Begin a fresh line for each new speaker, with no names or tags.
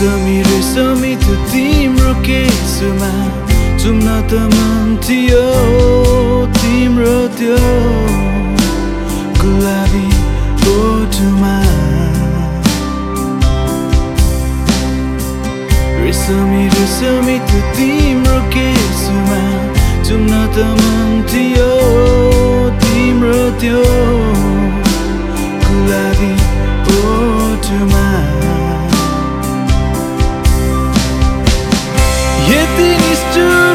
समीर समित तिम्रो केसुमा चुम्न त मन थियो तिम्रो त्यो गुलाबी ओठमा त तिम्रो केसुमा चुम्न त मन थियो तिम्रो त्यो destinies to